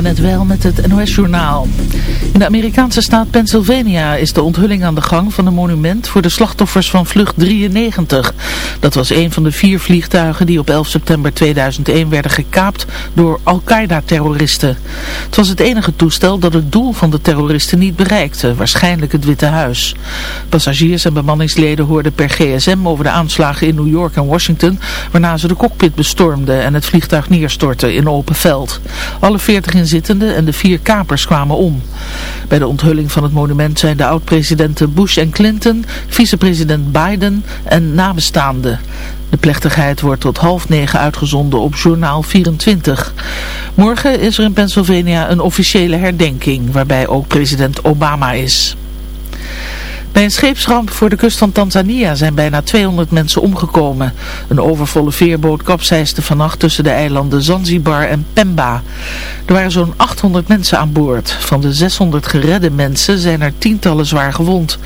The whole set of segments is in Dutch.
net wel met het NOS-journaal. In de Amerikaanse staat Pennsylvania is de onthulling aan de gang van een monument voor de slachtoffers van vlucht 93. Dat was een van de vier vliegtuigen die op 11 september 2001 werden gekaapt door Al-Qaeda-terroristen. Het was het enige toestel dat het doel van de terroristen niet bereikte, waarschijnlijk het Witte Huis. Passagiers en bemanningsleden hoorden per gsm over de aanslagen in New York en Washington, waarna ze de cockpit bestormden en het vliegtuig neerstortten in open veld. Alle 40 inzittenden en de vier kapers kwamen om. Bij de onthulling van het monument zijn de oud-presidenten Bush en Clinton, vicepresident Biden en nabestaanden. De plechtigheid wordt tot half negen uitgezonden op Journaal 24. Morgen is er in Pennsylvania een officiële herdenking waarbij ook president Obama is. Bij een scheepsramp voor de kust van Tanzania zijn bijna 200 mensen omgekomen. Een overvolle veerboot kapseisde vannacht tussen de eilanden Zanzibar en Pemba. Er waren zo'n 800 mensen aan boord. Van de 600 geredde mensen zijn er tientallen zwaar gewond.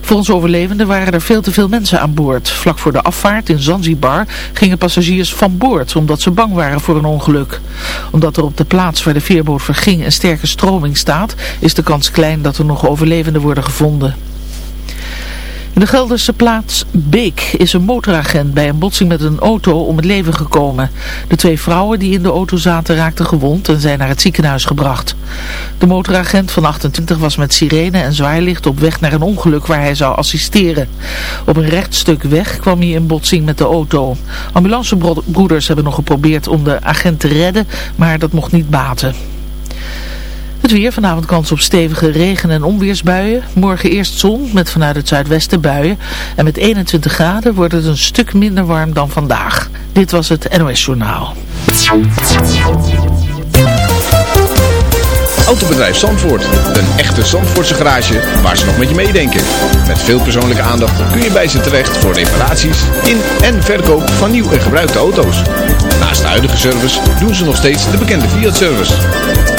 Volgens overlevenden waren er veel te veel mensen aan boord. Vlak voor de afvaart in Zanzibar gingen passagiers van boord omdat ze bang waren voor een ongeluk. Omdat er op de plaats waar de veerboot verging een sterke stroming staat, is de kans klein dat er nog overlevenden worden gevonden. In de Gelderse plaats Beek is een motoragent bij een botsing met een auto om het leven gekomen. De twee vrouwen die in de auto zaten raakten gewond en zijn naar het ziekenhuis gebracht. De motoragent van 28 was met sirene en zwaailicht op weg naar een ongeluk waar hij zou assisteren. Op een rechtstuk weg kwam hij in botsing met de auto. Ambulancebroeders hebben nog geprobeerd om de agent te redden, maar dat mocht niet baten. Het weer, vanavond kans op stevige regen- en onweersbuien. Morgen eerst zon met vanuit het zuidwesten buien. En met 21 graden wordt het een stuk minder warm dan vandaag. Dit was het NOS Journaal. Autobedrijf Zandvoort. Een echte Zandvoortse garage waar ze nog met je meedenken. Met veel persoonlijke aandacht kun je bij ze terecht voor reparaties in en verkoop van nieuw en gebruikte auto's. Naast de huidige service doen ze nog steeds de bekende Fiat-service.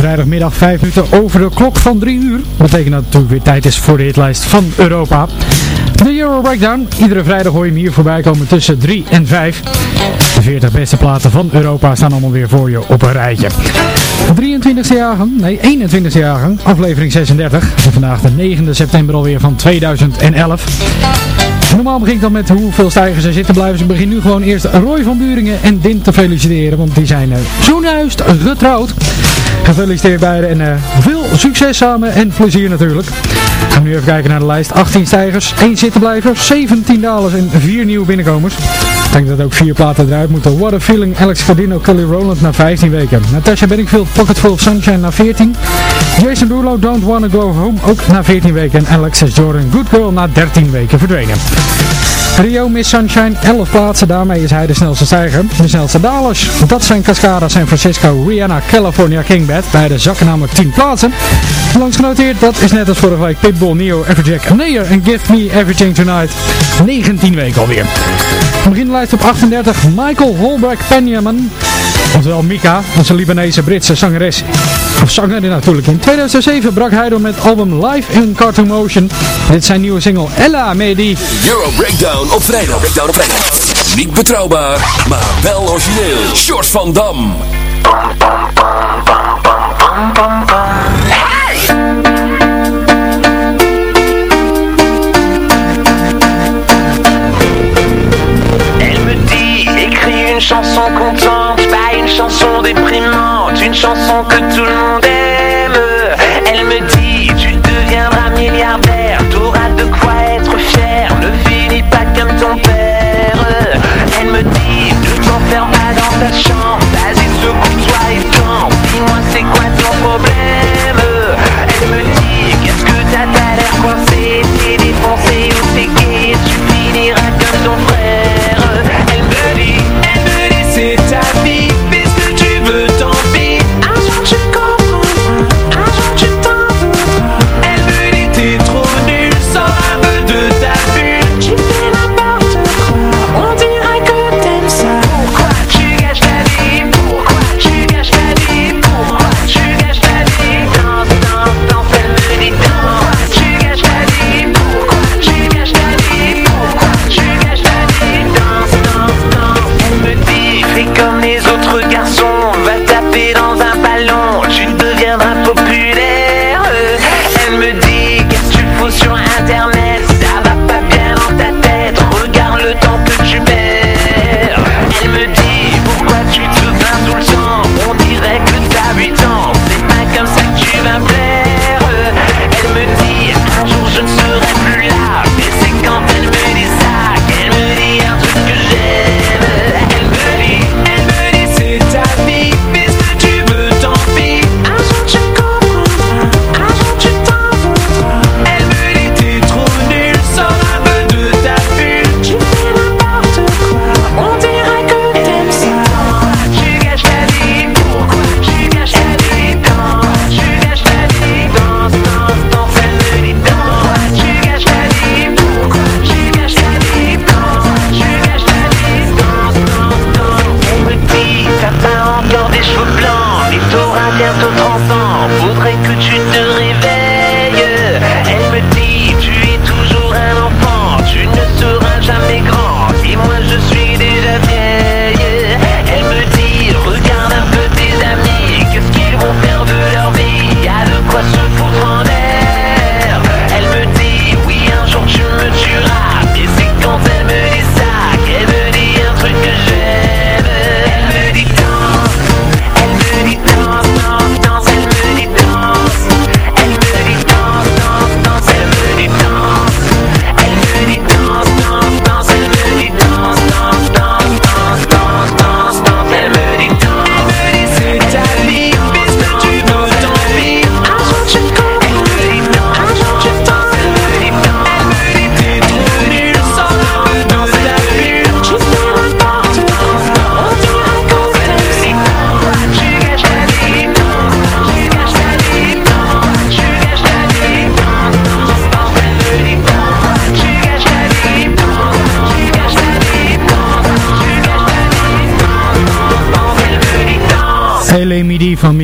Vrijdagmiddag 5 minuten over de klok van 3 uur. Betekent dat het natuurlijk weer tijd is voor de hitlijst van Europa. De Euro Breakdown. Iedere vrijdag hoor je hem hier voorbij komen tussen 3 en 5. De 40 beste platen van Europa staan allemaal weer voor je op een rijtje. 23e jaargang, nee 21e jaargang, aflevering 36. En vandaag de 9e september alweer van 2011. Normaal begin ik dan met hoeveel stijgers er zitten blijven. Dus ik begin nu gewoon eerst Roy van Buringen en Dint te feliciteren. Want die zijn uh, zojuist getrouwd. Gefeliciteerd beiden en eh, veel succes samen en plezier natuurlijk. Gaan we nu even kijken naar de lijst. 18 stijgers, 1 zittenblijver, 17 dalers en 4 nieuwe binnenkomers. Ik denk dat ook vier platen eruit moeten. What a Feeling, Alex Cardino, Kelly Rowland na 15 weken. Natasha Benikville, pocket full of Sunshine na 14. Jason Rulo, Don't Wanna Go Home ook na 14 weken. En Alexis Jordan, Good Girl na 13 weken verdwenen. Rio Miss Sunshine, 11 plaatsen. Daarmee is hij de snelste stijger. De snelste dalers, dat zijn Cascada, San Francisco, Rihanna, California Kingbed. Beide zakken namelijk 10 plaatsen. Langs genoteerd, dat is net als vorige week Pitbull, Neo, Everjack, Neer en Give Me Everything Tonight. 19 weken alweer. Begin de lijst op 38, Michael Holbrook Penjaman. Oftewel Mika, onze Libanese Britse zangeres. Of zangerin natuurlijk. In 2007 brak hij door met album Live in Cartoon Motion. Dit zijn nieuwe single Ella Medi. Euro Breakdown op vrijdag. Breakdown op vrijdag. Niet betrouwbaar, maar wel origineel. Short van Dam. Hey! écris une chanson contente, pas une chanson déprimante, une chanson que tout le monde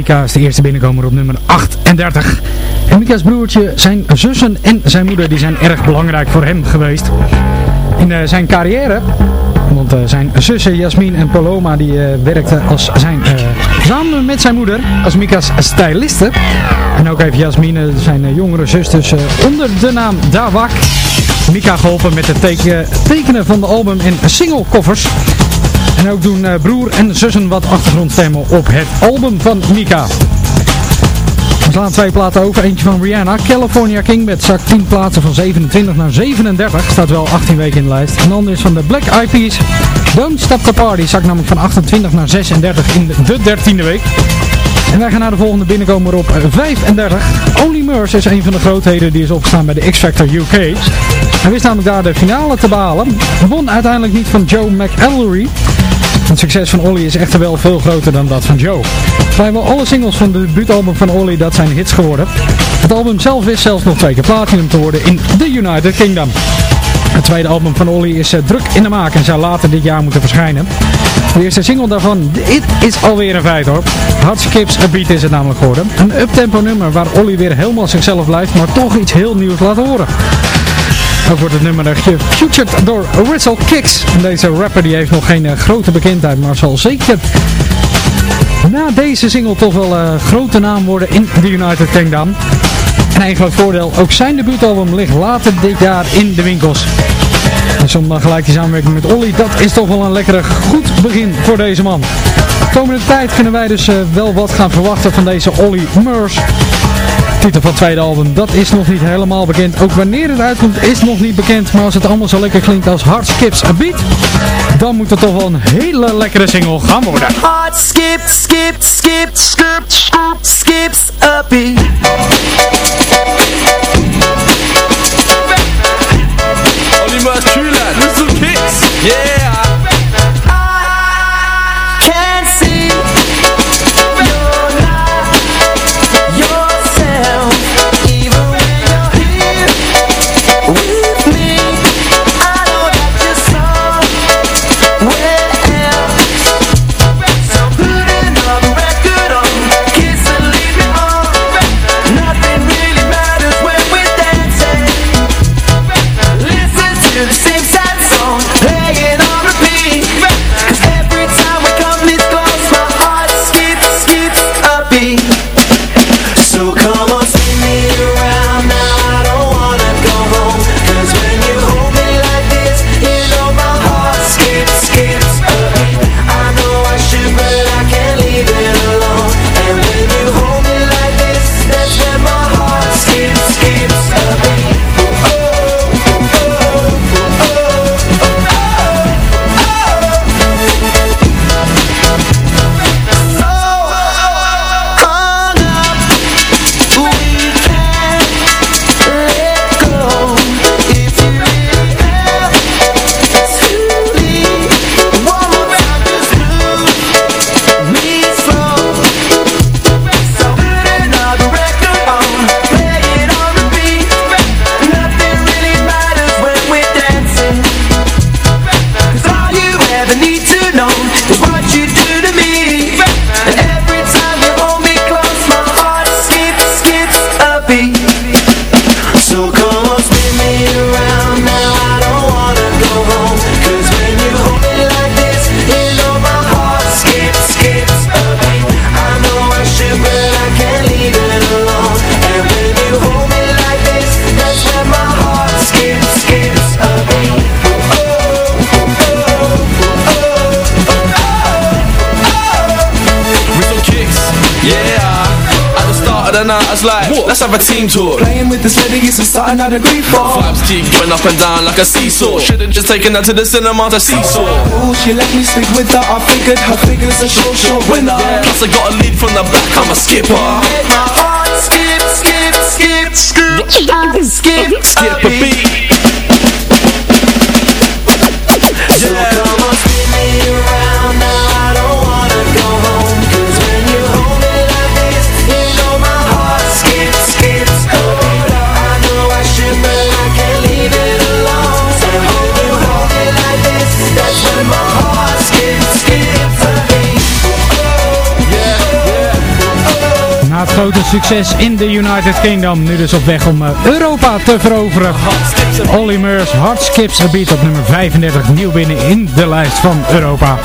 Mika is de eerste binnenkomer op nummer 38. En Mika's broertje, zijn zussen en zijn moeder die zijn erg belangrijk voor hem geweest. In eh, zijn carrière, want eh, zijn zussen Jasmin en Paloma die eh, werkten als zijn, samen met zijn moeder als Mika's styliste. En ook heeft Jasmin zijn jongere zus dus onder de naam Dawak Mika geholpen met het tekenen van de album en single covers. En ook doen eh, broer en zussen wat achtergrondstemmen op het album van Mika. We slaan twee platen over. Eentje van Rihanna. California King met zak 10 plaatsen van 27 naar 37. Staat wel 18 weken in de lijst. En dan is van de Black Eyed Peas. Don't Stop the Party. Zak namelijk van 28 naar 36 in de 13e week. En wij gaan naar de volgende binnenkomer op 35. Only Murs is een van de grootheden die is opgestaan bij de X-Factor UK. Hij wist namelijk daar de finale te behalen. Won uiteindelijk niet van Joe McElroy. Het succes van Olly is echter wel veel groter dan dat van Joe. Vrijwel alle singles van de debuutalbum van Olly dat zijn hits geworden. Het album zelf wist zelfs nog twee keer platinum te worden in the United Kingdom. Het tweede album van Olly is uh, druk in de maak en zou later dit jaar moeten verschijnen. De eerste single daarvan, dit is alweer een feit hoor. Hard Skips A Beat is het namelijk geworden. Een uptempo nummer waar Olly weer helemaal zichzelf blijft, maar toch iets heel nieuws laat horen. Ook wordt het nummer gefeatured door Whistle Kicks. Deze rapper die heeft nog geen uh, grote bekendheid, maar zal zeker na deze single toch wel een grote naam worden in de United Kingdom. En groot voordeel, ook zijn debuutalbum ligt later dit jaar in de winkels. Dus om dan gelijk die samenwerking met Olly, dat is toch wel een lekkere goed begin voor deze man. De komende tijd kunnen wij dus uh, wel wat gaan verwachten van deze Olly Murs titel van het tweede album, dat is nog niet helemaal bekend. Ook wanneer het uitkomt is nog niet bekend. Maar als het allemaal zo lekker klinkt als Hard Skips a Beat, dan moet het toch wel een hele lekkere single gaan worden. Hard skip, skip, skip, skip, skip, skips a beat. Whistle Kicks, yeah! Like, let's have a team tour. Playing with this lady is something I'd agree for. Vibes keep going up and down like a seesaw. Should've just taken her to the cinema to seesaw. Ooh, she let me sleep with her. I figured her figure's a sure, sure winner. Yeah, plus I got a lead from the back. I'm a skipper. Make my heart skip, skip, skip, skip, skip, skip, skip a beat. Grote succes in de United Kingdom, nu dus op weg om uh, Europa te veroveren. Olly Murs, Hard Skips a Beat op nummer 35, nieuw binnen in de lijst van Europa.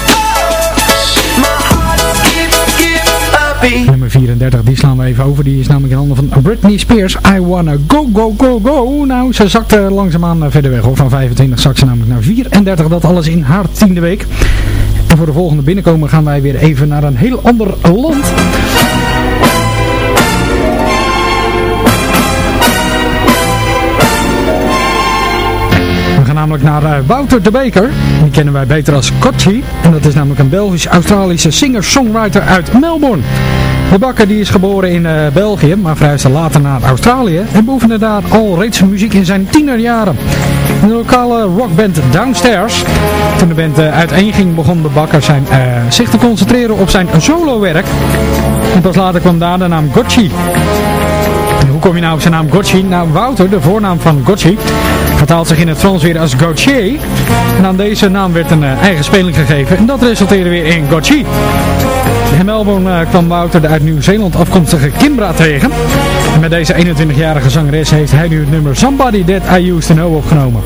Nummer 34, die slaan we even over. Die is namelijk in handen van Britney Spears. I Wanna Go Go Go Go. Nou, ze zakte langzaamaan verder weg hoor. Van 25 zakt ze namelijk naar 34. Dat alles in haar tiende week. En voor de volgende binnenkomen gaan wij weer even naar een heel ander land. Namelijk naar eh, Wouter de Beker. Die kennen wij beter als Kochi. En dat is namelijk een Belgisch-Australische singer-songwriter uit Melbourne. De bakker die is geboren in eh, België, maar verhuisde later naar Australië en beoefende daar al reeds muziek in zijn tienerjaren. In de lokale rockband Downstairs. Toen de band uh, uiteenging begon de bakker zijn, zich te concentreren op zijn solowerk. En pas later kwam daar de naam Gotchi. Kom je nou op zijn naam Gotchi? Nou, Wouter, de voornaam van Gotchi, vertaalt zich in het Frans weer als Gauthier. En aan deze naam werd een uh, eigen speling gegeven en dat resulteerde weer in Gotchi. In Melbourne uh, kwam Wouter de uit Nieuw-Zeeland afkomstige Kimbra tegen. En met deze 21-jarige zangeres heeft hij nu het nummer Somebody That I Used To Know opgenomen.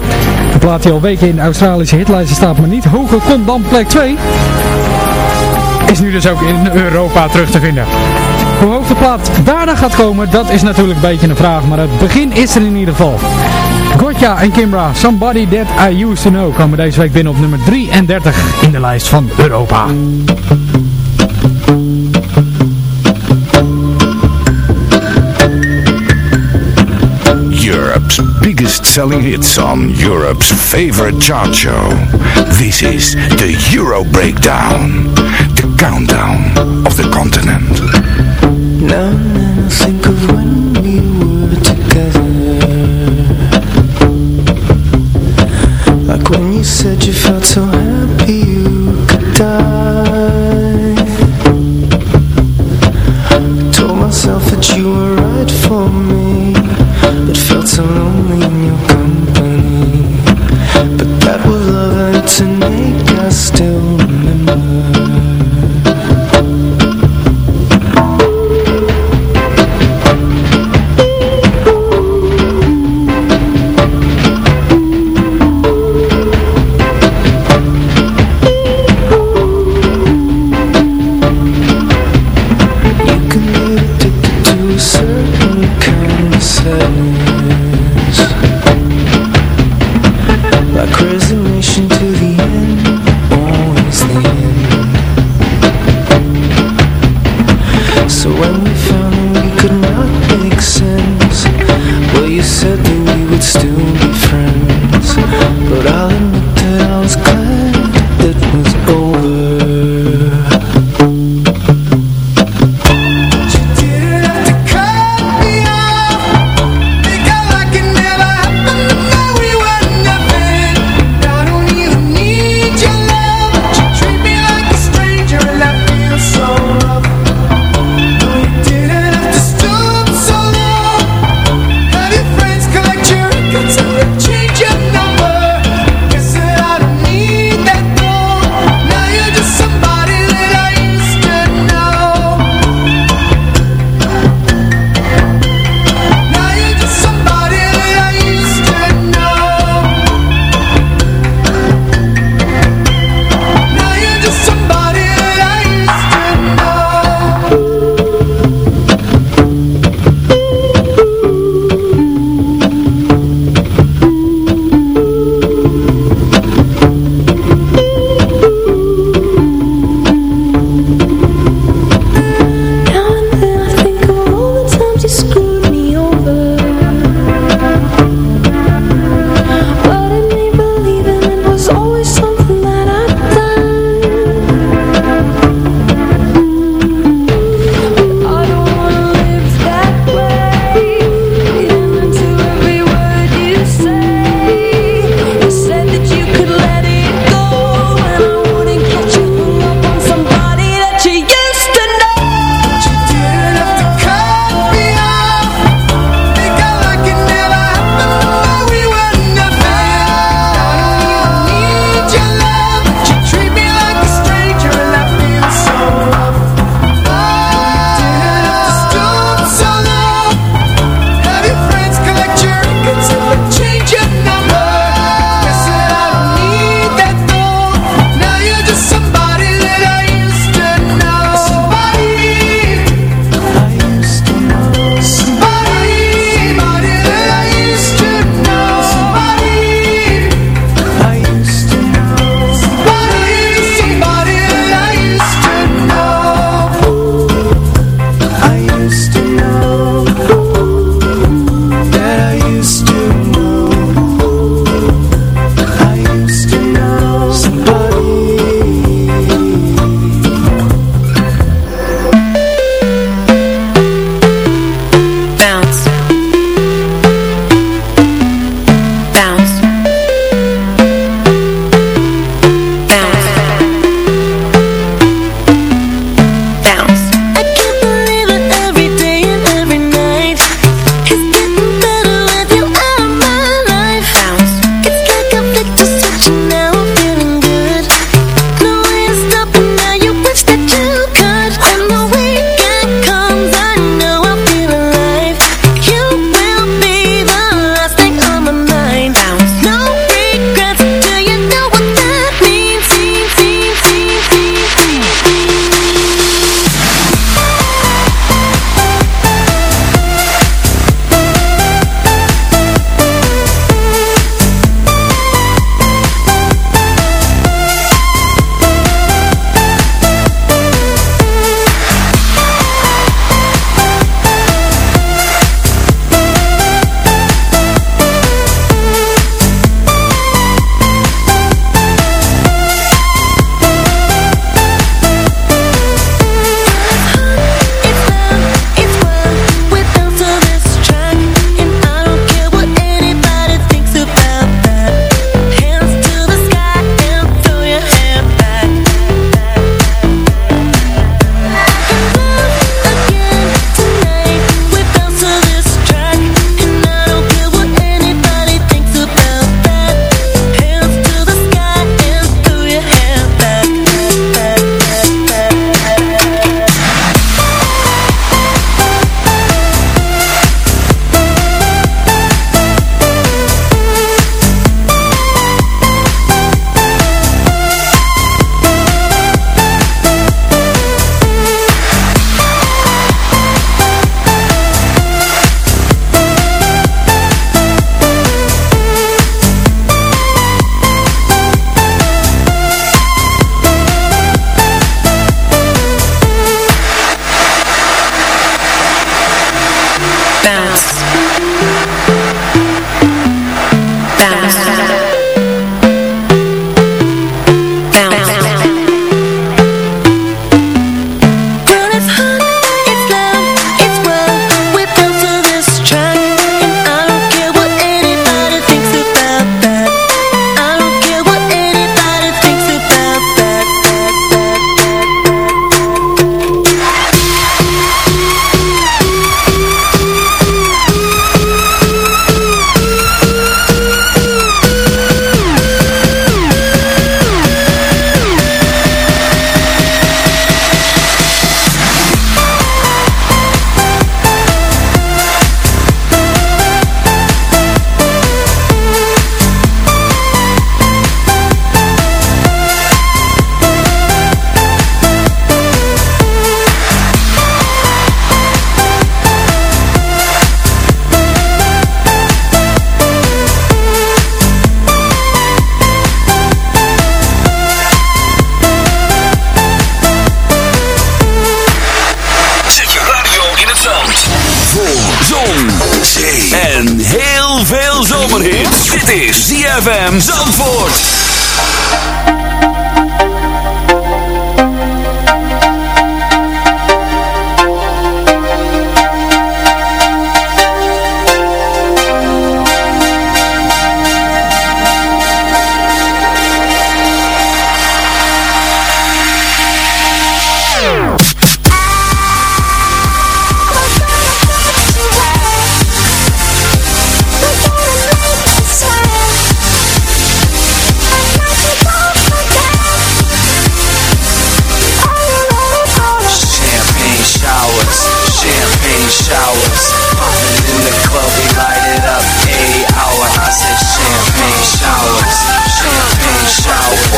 De plaat die al weken in de Australische hitlijsten staat, maar niet hoger komt dan plek 2. Is nu dus ook in Europa terug te vinden. Hoe hoog de plaat daarna gaat komen, dat is natuurlijk een beetje een vraag, maar het begin is er in ieder geval. Gotcha en Kimbra, Somebody That I Used To Know, komen deze week binnen op nummer 33 in de lijst van Europa. Europe's biggest selling hits on Europe's favorite chart show. This is the Euro Breakdown, the countdown of the continent. Said you felt so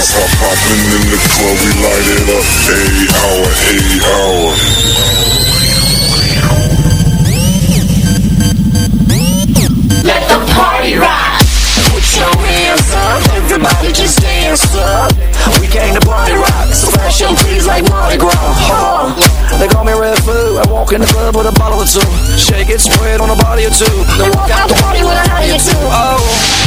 showers. Popping in the club, we light it up. Eight hour, eight hour. Let the party rock. Put your hands up, everybody just dance up. We came to party rock, so flash your trees like Mardi Gras. Huh. They call me Red Food. I walk in the club with a bottle or two. Shake it, spread on a body or two. Then walk out the party with a hottie or two. Oh.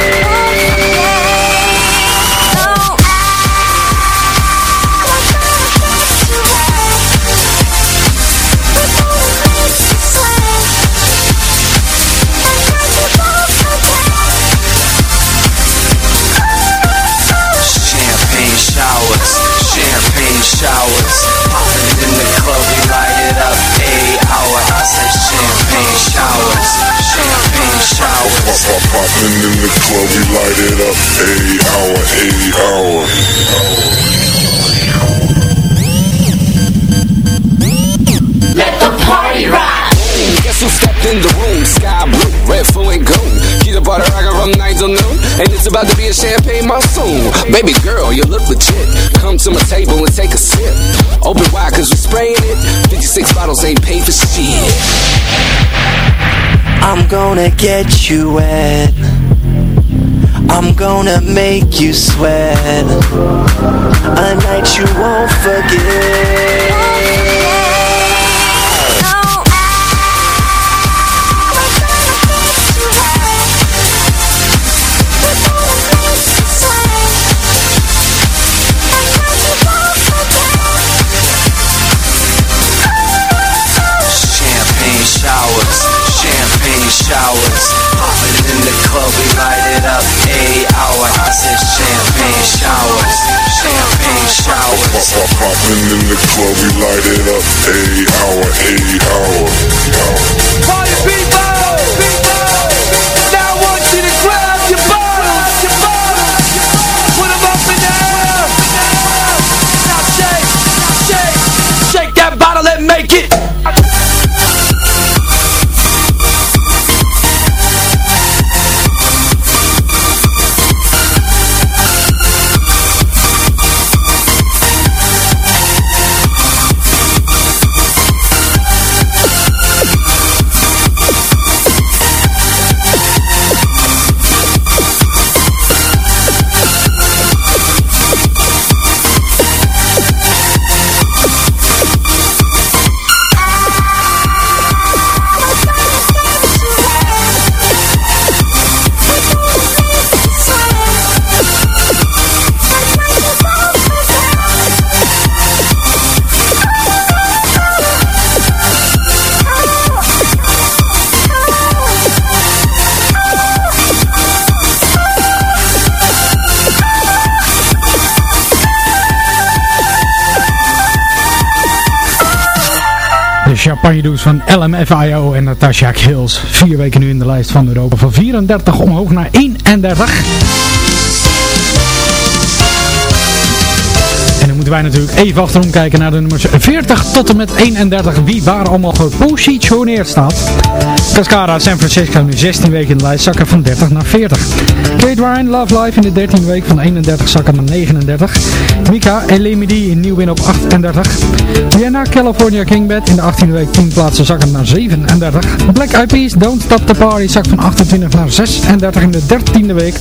Champagne showers, champagne showers. Popping in the club, we light it up. Eight hour, eight hour. Let the party rock. Guess who stepped in the room? Sky blue, red, full and gold. Keep the party rocking from 9 till noon. And it's about to be a champagne monsoon. Baby girl, you look legit. Come to my table and take a sip. Open wide cause we spraying it. 56 bottles ain't paid for shit. I'm gonna get you wet. I'm gonna make you sweat. A night you won't forget. Showers. Popping in the club, we light it up. Eight hour, eight hour. Party Van LMFIO en Natasha Kills. Vier weken nu in de lijst van Europa. Van 34 omhoog naar 31. En dan moeten wij natuurlijk even achterom kijken naar de nummers 40 tot en met 31. Wie waar allemaal gepositioneerd staat. Cascara San Francisco nu 16 weken in de lijst. Zakken van 30 naar 40. Kate Ryan Love Life in de 13e week van 31 zakken naar 39. Mika Elimidi in nieuw win op 38. Vienna California Kingbed in de 18e week 10 plaatsen zakken naar 37. Black Eyed Peas Don't Stop the Party zak van 28 naar 36 in de 13e week.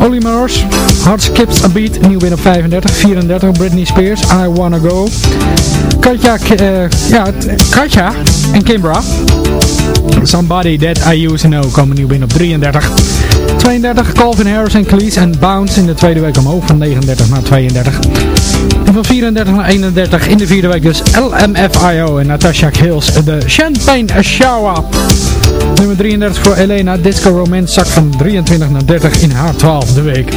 Olly Murs, Heart Skips a Beat, nieuw binnen op 35. 34, Britney Spears, I Wanna Go. Katja, eh, ja, Katja en Kimbra. Somebody That I Used To Know komen nieuw binnen op 33. 32, Calvin Harris en Cleese en Bounce in de tweede week omhoog van 39 naar 32. En van 34 naar 31 in de vierde week dus LMFIO en Natasha Hills de Champagne Shower. Nummer 33 voor Elena, Disco Romance zak van 23 naar 30 in haar 12e week.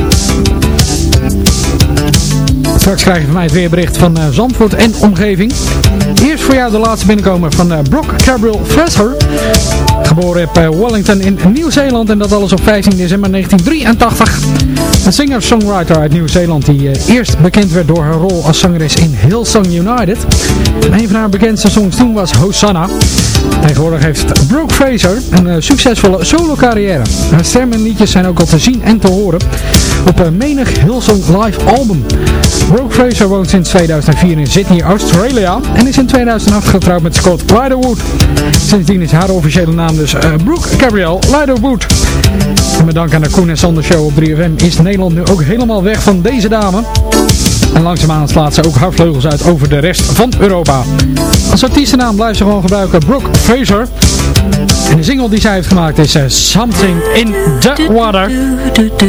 Straks krijg je van mij het weerbericht van uh, Zandvoort en omgeving. Eerst voor jou de laatste binnenkomen van uh, Brock Gabriel Fraser. Geboren op uh, Wellington in Nieuw-Zeeland en dat alles op 15 december 1983. Een singer-songwriter uit Nieuw-Zeeland die eerst bekend werd door haar rol als zangeres in Hillsong United. En een van haar bekendste songs toen was Hosanna. Tegenwoordig heeft Brooke Fraser een succesvolle solo carrière. Haar stem en liedjes zijn ook al te zien en te horen op een menig Hillsong live album. Brooke Fraser woont sinds 2004 in Sydney, Australia en is in 2008 getrouwd met Scott Liderwood. Sindsdien is haar officiële naam dus uh, Brooke Gabrielle Liderwood. En met dank aan de Koen en Sander Show op 3FM is Nederland nu ook helemaal weg van deze dame. En langzaamaan slaat ze ook haar vleugels uit over de rest van Europa. Als artiestennaam blijft ze gewoon gebruiken Brooke Fraser. En de single die zij heeft gemaakt is uh, Something in the Water.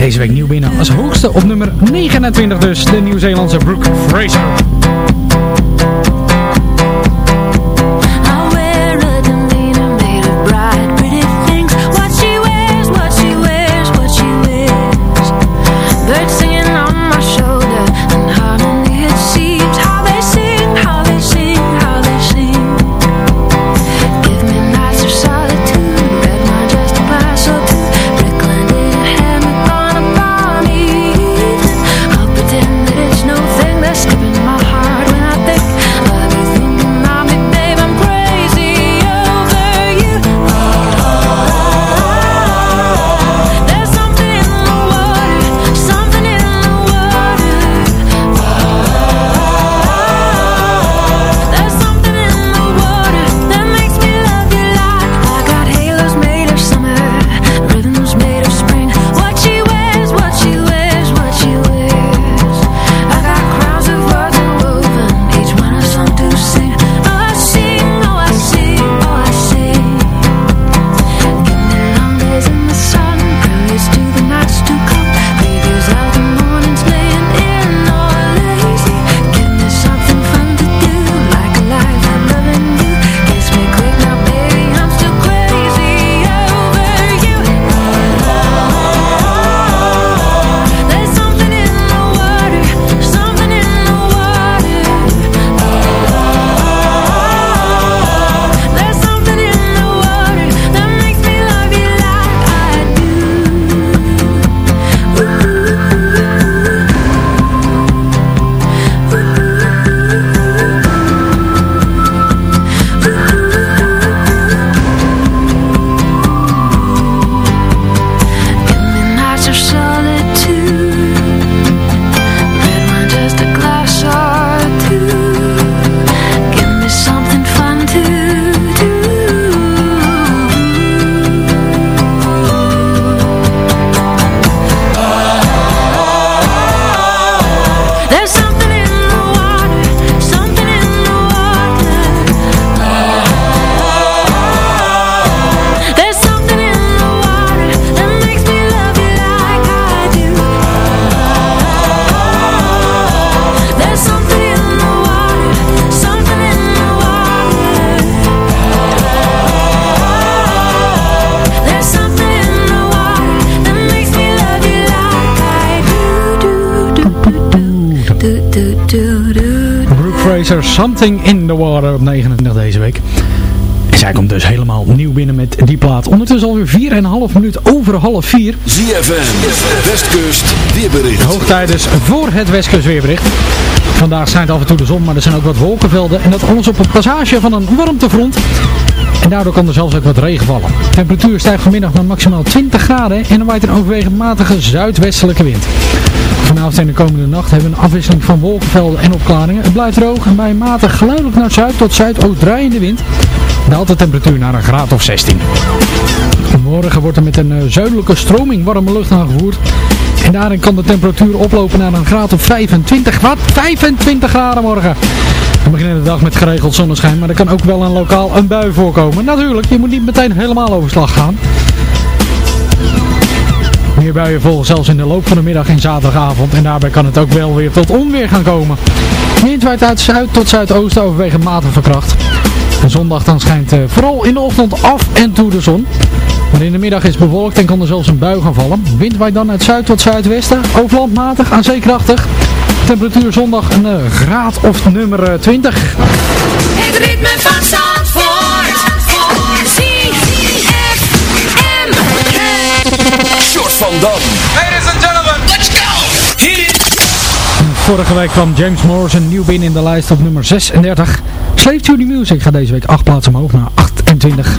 Deze week nieuw binnen als hoogste op nummer 29 dus de Nieuw-Zeelandse Brooke Fraser. Something in the Water op 29 deze week. En zij komt dus helemaal nieuw binnen met die plaat. Ondertussen alweer 4,5 minuut over half 4. ZFM, Westkust, weerbericht. Hoog dus voor het Westkust weerbericht. Vandaag schijnt af en toe de zon, maar er zijn ook wat wolkenvelden. En dat alles op een passage van een warmtefront. En daardoor kan er zelfs ook wat regen vallen. De temperatuur stijgt vanmiddag naar maximaal 20 graden en er waait een overwegend matige zuidwestelijke wind. Vanavond en de komende nacht hebben we een afwisseling van wolkenvelden en opklaringen. Het blijft droog en bij een matig geleidelijk naar zuid tot zuidoost draaiende wind daalt de temperatuur naar een graad of 16. Morgen wordt er met een eh, zuidelijke stroming warme lucht aangevoerd. En daarin kan de temperatuur oplopen naar een graad of 25. Wat? 25 graden morgen beginnen de dag met geregeld zonneschijn, maar er kan ook wel een lokaal een bui voorkomen. Natuurlijk, je moet niet meteen helemaal overslag gaan. Meer buien volgen zelfs in de loop van de middag en zaterdagavond en daarbij kan het ook wel weer tot onweer gaan komen. Wind waait uit zuid tot zuidoosten overwegend matig verkracht. En zondag dan schijnt eh, vooral in de ochtend af en toe de zon. Maar in de middag is bewolkt en kan er zelfs een bui gaan vallen. Wind waait dan uit zuid tot zuidwesten, ook matig aan zeekrachtig. krachtig. Temperatuur zondag een uh, graad of nummer eh, 20. Het ritme van Zandvoort. Short van Dam. Ladies and gentlemen, let's go! Vorige week kwam James Morrison nieuw binnen in de lijst op nummer 36. Slave to the Music gaat deze week 8 plaatsen omhoog naar 28.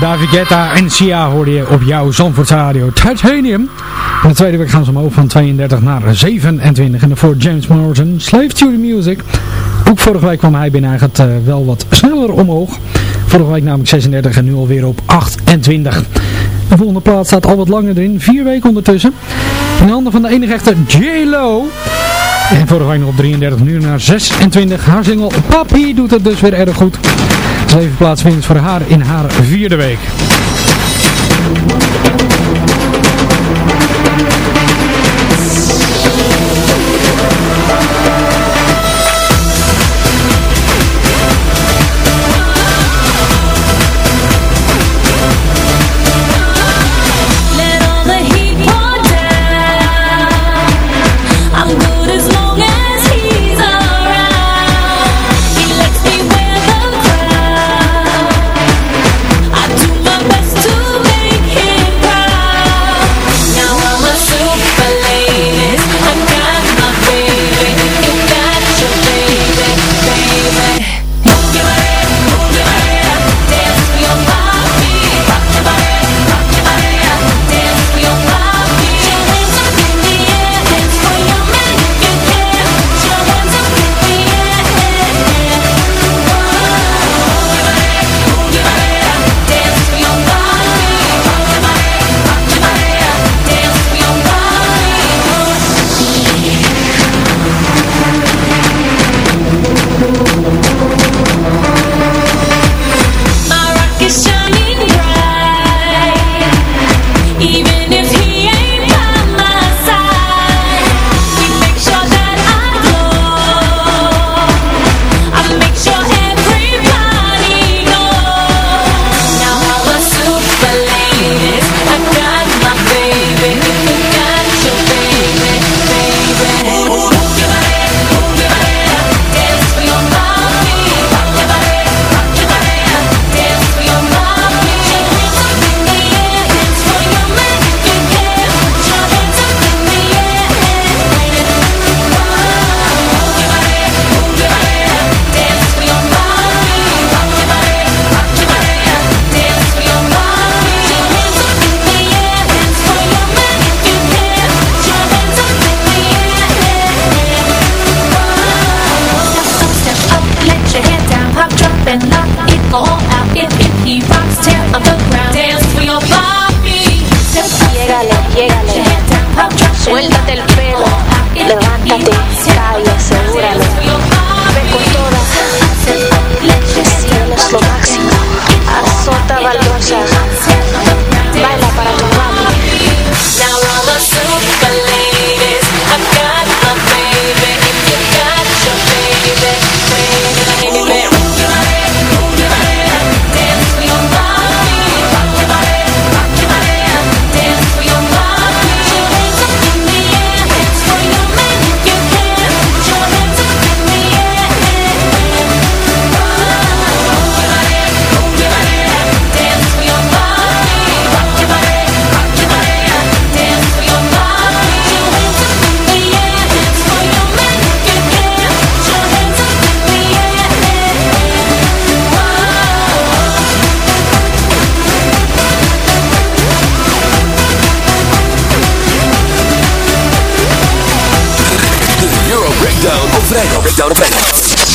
David Guetta en Sia hoorde je op jouw Zandvoorts Radio Titanium. En de tweede week gaan ze omhoog van 32 naar 27. En daarvoor James Morrison, Slave to the Music. Ook vorige week kwam hij binnen. eigenlijk gaat eh, wel wat sneller omhoog. Vorige week namelijk 36 en nu alweer op 28. De volgende plaats staat al wat langer erin. Vier weken ondertussen. In de handen van de enige echte J-Lo. En vorige week nog op 33, nu naar 26. Haar single Papi doet het dus weer erg goed. Zeven plaatsvindt voor haar in haar vierde week.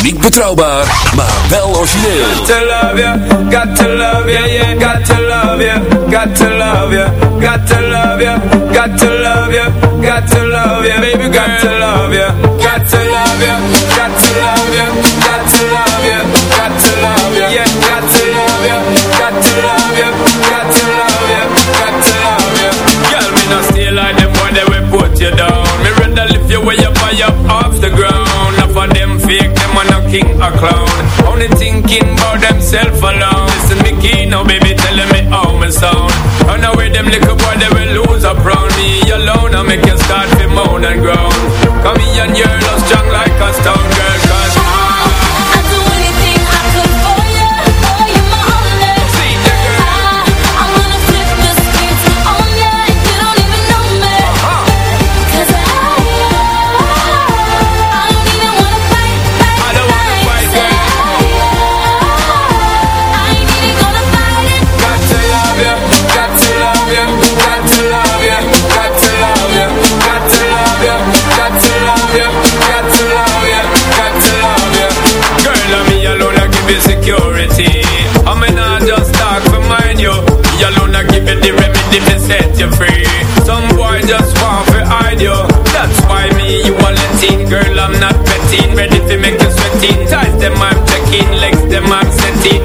Niet betrouwbaar, maar wel origineel. Got to love ya, got to love ya, yeah. Got to love ya, got to love ya, got to love ya, got to love ya, got to love ya, baby girl. and grown. Come here and yearn routine Ready to make you sweating Ties them I'm checking. Legs them I'm setting.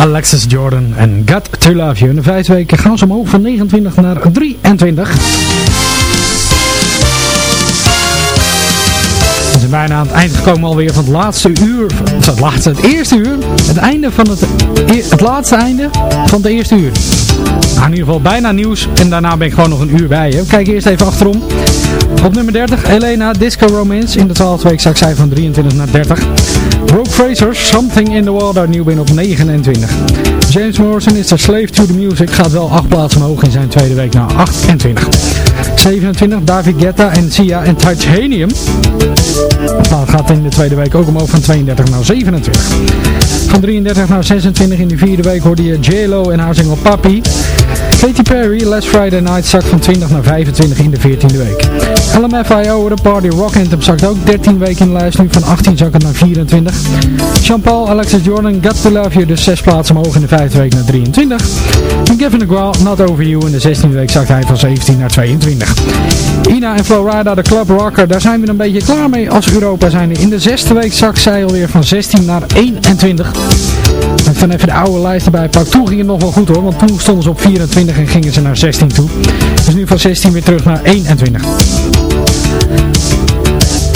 Alexis Jordan en Got to Love You. In de vijfde weken gaan ze omhoog van 29 naar 23. We zijn bijna aan het eind gekomen alweer van het laatste uur. Of het laatste, eerste uur. Het einde van het, het laatste einde van het eerste uur. Nou, in ieder geval bijna nieuws. En daarna ben ik gewoon nog een uur bij je. We kijken eerst even achterom. Op nummer 30, Elena, Disco Romance. In de 12e week zak zij van 23 naar 30. Brooke Fraser, Something in the Water, nieuw binnen op 29. James Morrison is de Slave to the Music, gaat wel 8 plaatsen omhoog in zijn tweede week naar 28. 27, David Guetta en Sia en Titanium. Dat gaat in de tweede week ook omhoog van 32 naar 27. Van 33 naar 26 in de vierde week hoorde je J-Lo en haar single Papi. Katy Perry, Last Friday Night, zakt van 20 naar 25 in de 14e week. LMFIO, de Party Rock Anthem, zakt ook 13 weken in de lijst, nu van 18 zakken naar 24. Jean-Paul, Alexis Jordan, Got To Love You, dus 6 plaatsen omhoog in de 5e week naar 23. En Gavin DeGraw, Not Over You, in de 16e week zakt hij van 17 naar 22. Ina en Florida, de Club Rocker, daar zijn we een beetje klaar mee als Europa zijn. In de zesde week zakt zij alweer van 16 naar 21. En van even de oude lijst erbij pak. Toen ging het nog wel goed hoor, want toen stonden ze op 24 en gingen ze naar 16 toe. Dus nu van 16 weer terug naar 21.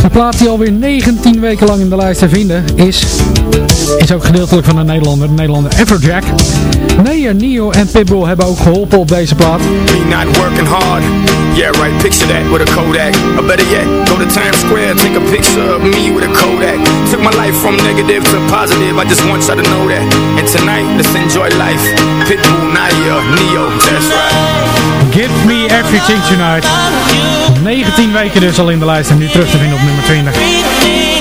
De plaat die alweer 19 weken lang in de lijst te vinden is, is ook gedeeltelijk van een Nederlander, de Nederlander Everjack. Neer, Neo en Pitbull hebben ook geholpen op deze plaat. Me not working hard. Yeah, right, picture that with a Kodak. Or better yet, go to Times Square, take a picture of me with a Kodak. Took my life from negative to positive, I just want y'all to know that. And tonight, let's enjoy life. Pitbull, Naya, Neo, that's right. Give Me Everything Tonight. 19 weken dus al in de lijst en nu terug te vinden op nummer 20.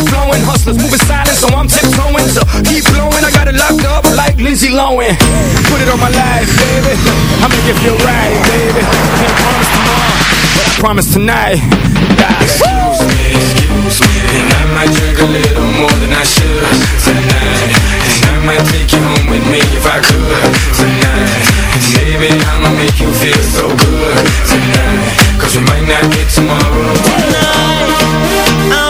Keep blowing, Hustlers moving silent, so I'm tiptoeing. So keep blowing, I got it locked up like Lindsay Lohan. Put it on my life, baby. I'ma give you a baby. Can't promise tomorrow, but I promise tonight. Excuse me, excuse me, and I might drink a little more than I should tonight. And I might take you home with me if I could tonight. And baby, I'ma make you feel so good tonight. Cause we might not get tomorrow. Tonight,